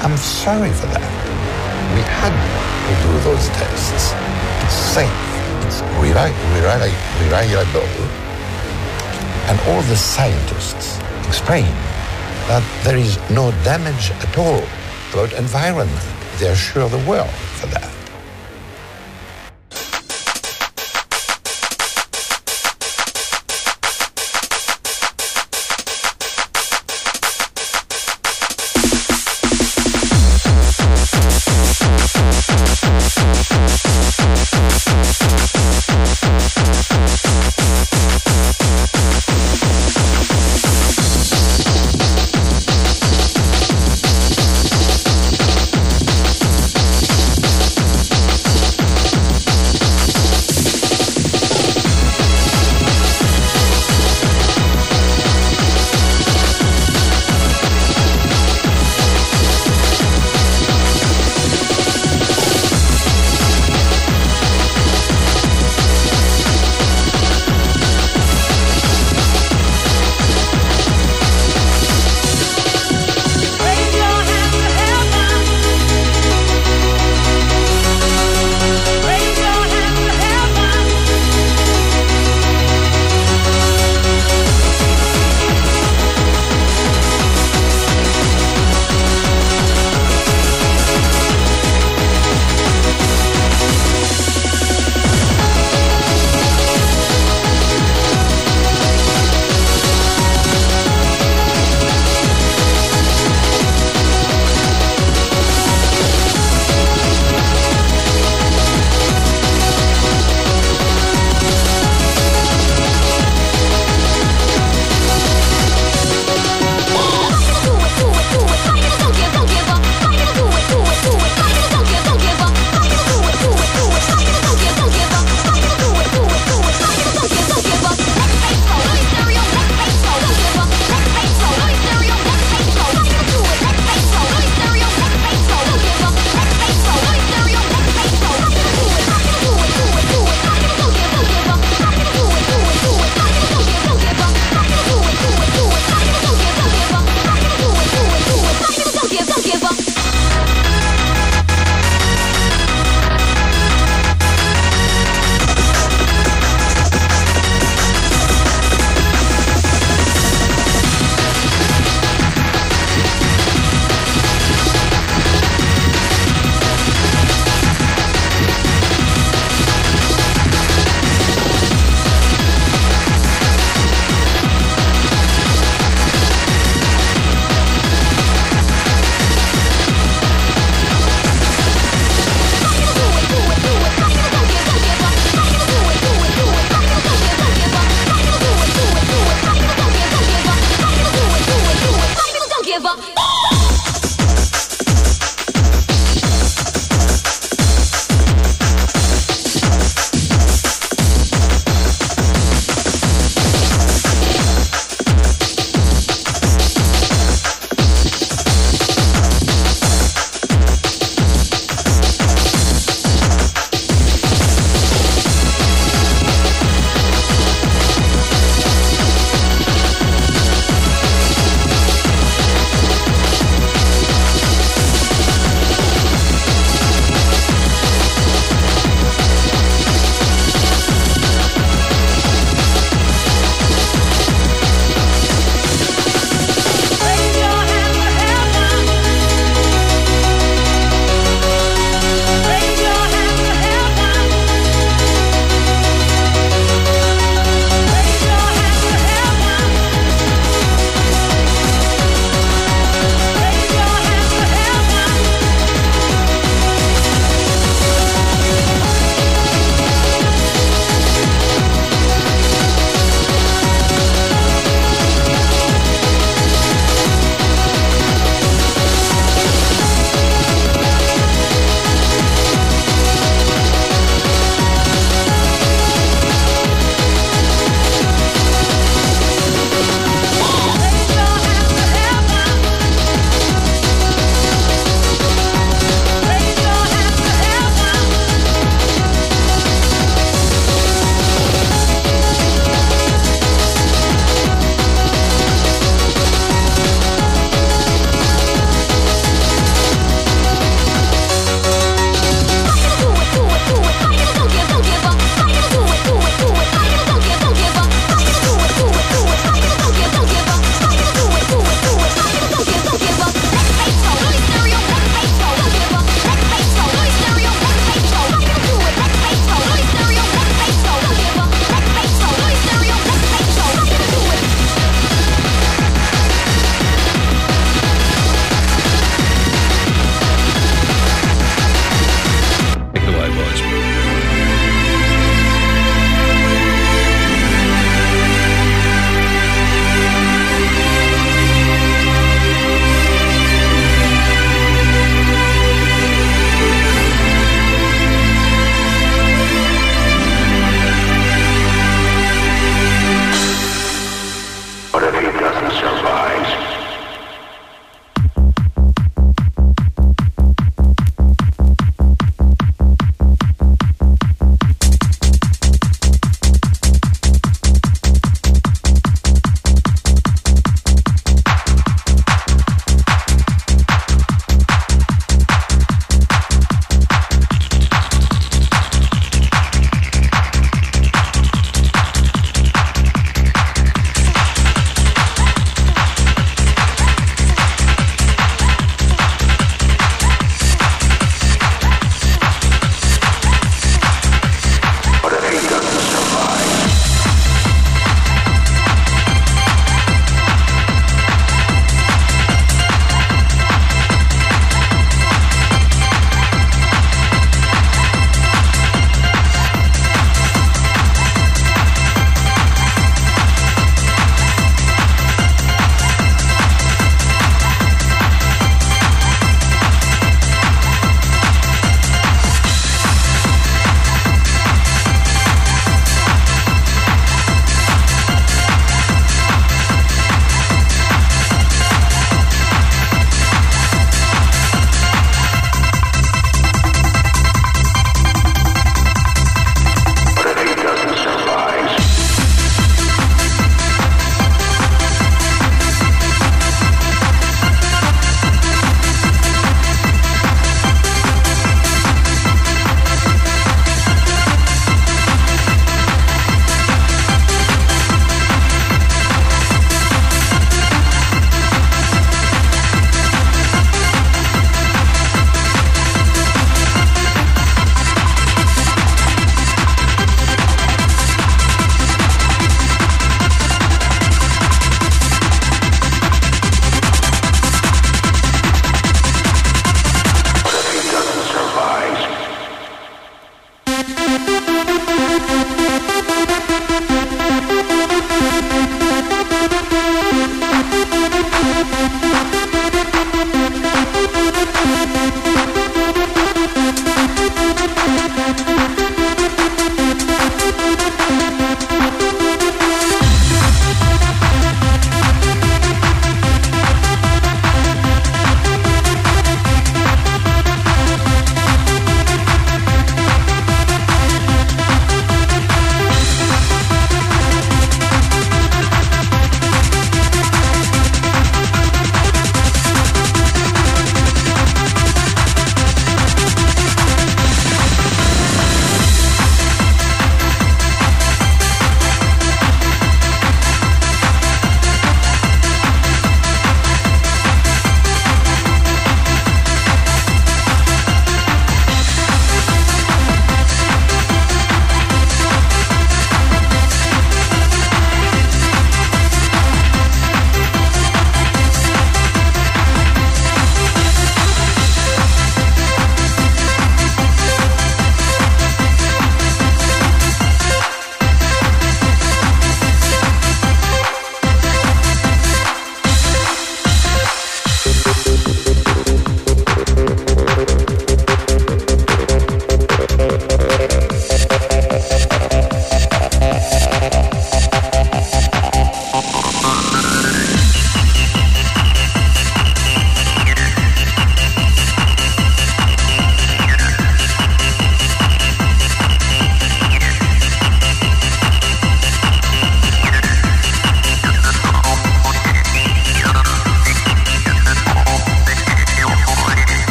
I'm sorry for that. We had to do those tests. It's safe, It's rely, rely, reliable, and all the scientists explain that there is no damage at all about environment. They assure the world for that.